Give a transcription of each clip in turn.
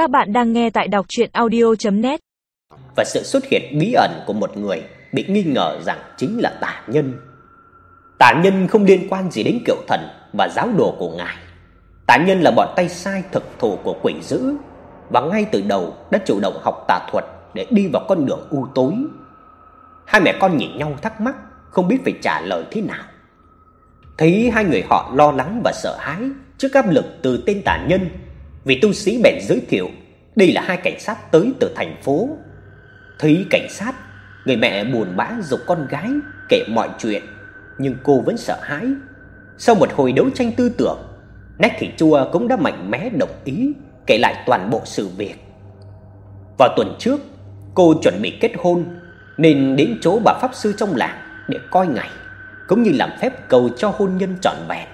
Các bạn đang nghe tại đọc audio net Và sự xuất hiện bí ẩn của một người bị nghi ngờ rằng chính là tà nhân. Tà nhân không liên quan gì đến kiệu thần và giáo đồ của ngài. Tà nhân là bọn tay sai thực thù của quỷ dữ và ngay từ đầu đã chủ động học tà thuật để đi vào con đường u tối. Hai mẹ con nhìn nhau thắc mắc, không biết phải trả lời thế nào. Thấy hai người họ lo lắng và sợ hãi trước áp lực từ tên tà nhân, vị tu sĩ bèn giới thiệu đây là hai cảnh sát tới từ thành phố. Thấy cảnh sát, người mẹ buồn bã dục con gái kể mọi chuyện, nhưng cô vẫn sợ hãi. Sau một hồi đấu tranh tư tưởng, Nách Thị Chua cũng đã mạnh mẽ đồng ý kể lại toàn bộ sự việc. Vào tuần trước, cô chuẩn bị kết hôn nên đến chỗ bà pháp sư trong làng để coi ngày, cũng như làm phép cầu cho hôn nhân trọn vẹn.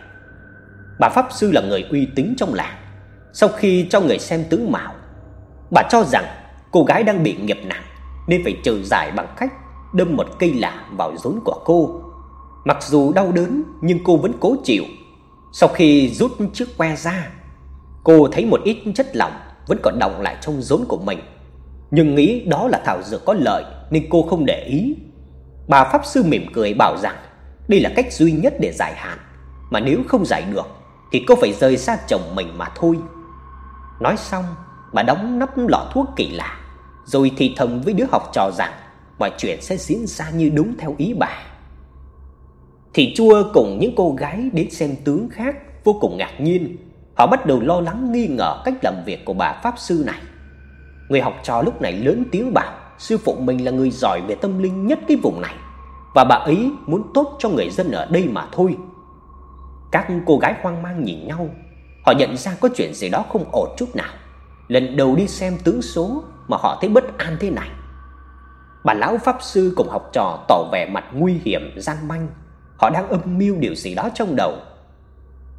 Bà pháp sư là người uy tín trong làng. Sau khi cho người xem tướng mạo, bà cho rằng cô gái đang bị nghiệp nặng nên phải trừ giải bằng cách đâm một cây lạ vào rốn của cô. Mặc dù đau đớn nhưng cô vẫn cố chịu. Sau khi rút chiếc que ra, cô thấy một ít chất lỏng vẫn còn đọng lại trong rốn của mình, nhưng nghĩ đó là thảo dược có lợi nên cô không để ý. Bà pháp sư mỉm cười bảo rằng đây là cách duy nhất để giải hạn, mà nếu không giải được thì cô phải rời xa chồng mình mà thôi. Nói xong, bà đóng nắp lọ thuốc kỳ lạ, rồi thì thầm với đứa học trò rằng mọi chuyện sẽ diễn ra như đúng theo ý bà. Thì Chua cùng những cô gái đến xem tướng khác vô cùng ngạc nhiên, họ bắt đầu lo lắng nghi ngờ cách làm việc của bà pháp sư này. Người học trò lúc này lớn tiếng bảo sư phụ mình là người giỏi về tâm linh nhất cái vùng này và bà ấy muốn tốt cho người dân ở đây mà thôi. Các cô gái hoang mang nhìn nhau, họ nhận ra có chuyện gì đó không ổn chút nào. Lần đầu đi xem tướng số mà họ thấy bất an thế này. Bà lão pháp sư cùng học trò tỏ vẻ mặt nguy hiểm gian manh, họ đang âm mưu điều gì đó trong đầu.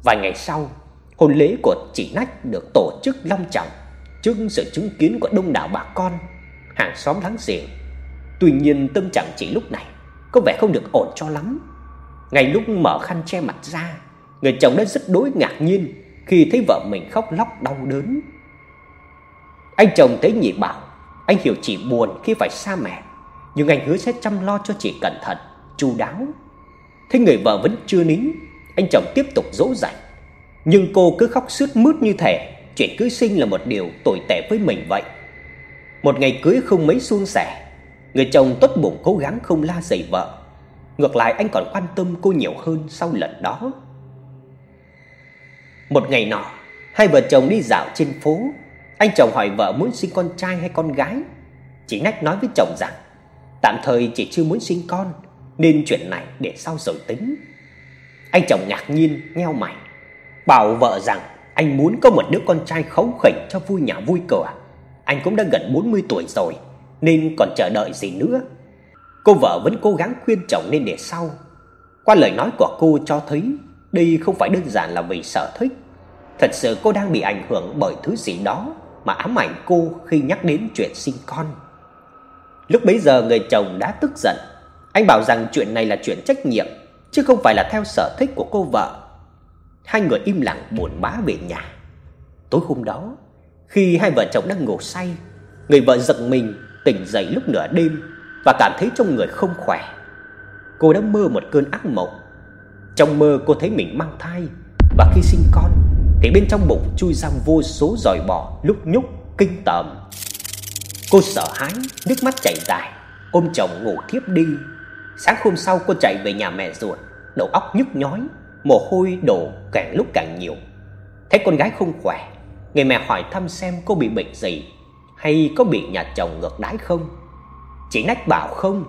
Vài ngày sau, hôn lễ của chị Nách được tổ chức long trọng trước sự chứng kiến của đông đảo bà con, hàng xóm láng giềng. Tuy nhiên tâm trạng chị lúc này có vẻ không được ổn cho lắm. Ngay lúc mở khăn che mặt ra, người chồng đã rất đối ngạc nhiên khi thấy vợ mình khóc lóc đau đớn. Anh chồng thấy nhị bảo, anh hiểu chị buồn khi phải xa mẹ, nhưng anh hứa sẽ chăm lo cho chị cẩn thận, chu đáo. Thấy người vợ vẫn chưa nín, anh chồng tiếp tục dỗ dành, nhưng cô cứ khóc sướt mướt như thể chuyện cưới sinh là một điều tồi tệ với mình vậy. Một ngày cưới không mấy suôn sẻ, người chồng tốt bụng cố gắng không la dày vợ. Ngược lại anh còn quan tâm cô nhiều hơn sau lần đó. Một ngày nọ, hai vợ chồng đi dạo trên phố. Anh chồng hỏi vợ muốn sinh con trai hay con gái. Chị Nách nói với chồng rằng tạm thời chị chưa muốn sinh con nên chuyện này để sau rồi tính. Anh chồng ngạc nhiên nheo mày, bảo vợ rằng anh muốn có một đứa con trai khấu khỉnh cho vui nhà vui cửa. Anh cũng đã gần 40 tuổi rồi nên còn chờ đợi gì nữa. Cô vợ vẫn cố gắng khuyên chồng nên để sau. Qua lời nói của cô cho thấy đây không phải đơn giản là vì sở thích. Thật sự cô đang bị ảnh hưởng bởi thứ gì đó mà ám ảnh cô khi nhắc đến chuyện sinh con. Lúc bấy giờ người chồng đã tức giận. Anh bảo rằng chuyện này là chuyện trách nhiệm chứ không phải là theo sở thích của cô vợ. Hai người im lặng buồn bã về nhà. Tối hôm đó, khi hai vợ chồng đang ngủ say, người vợ giật mình tỉnh dậy lúc nửa đêm và cảm thấy trong người không khỏe. Cô đã mơ một cơn ác mộng. Trong mơ cô thấy mình mang thai và khi sinh con thì bên trong bụng chui ra vô số giòi bò lúc nhúc kinh tởm. Cô sợ hãi, nước mắt chảy dài, ôm chồng ngủ thiếp đi. Sáng hôm sau cô chạy về nhà mẹ ruột, đầu óc nhức nhói, mồ hôi đổ càng lúc càng nhiều. Thấy con gái không khỏe, người mẹ hỏi thăm xem cô bị bệnh gì hay có bị nhà chồng ngược đãi không. Chị Nách bảo không,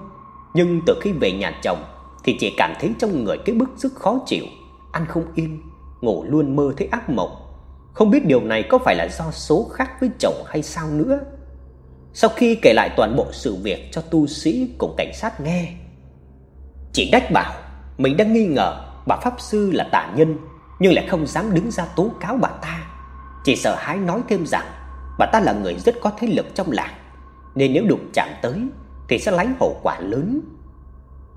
nhưng từ khi về nhà chồng thì chị cảm thấy trong người cái bức sức khó chịu, ăn không yên, ngủ luôn mơ thấy ác mộng. Không biết điều này có phải là do số khác với chồng hay sao nữa. Sau khi kể lại toàn bộ sự việc cho tu sĩ cùng cảnh sát nghe, chị Đách bảo mình đang nghi ngờ bà pháp sư là tà nhân nhưng lại không dám đứng ra tố cáo bà ta. Chỉ sợ hãi nói thêm rằng bà ta là người rất có thế lực trong làng, nên nếu đụng chạm tới thì sẽ lãnh hậu quả lớn.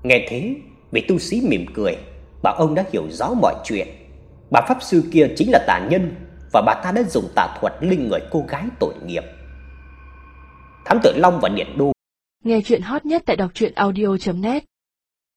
Nghe thế, vị tu sĩ mỉm cười, bảo ông đã hiểu rõ mọi chuyện. Bà pháp sư kia chính là tà nhân và bà ta đã dùng tà thuật linh người cô gái tội nghiệp. Thám tử Long và Điện Đô Nghe chuyện hot nhất tại đọc truyện audio net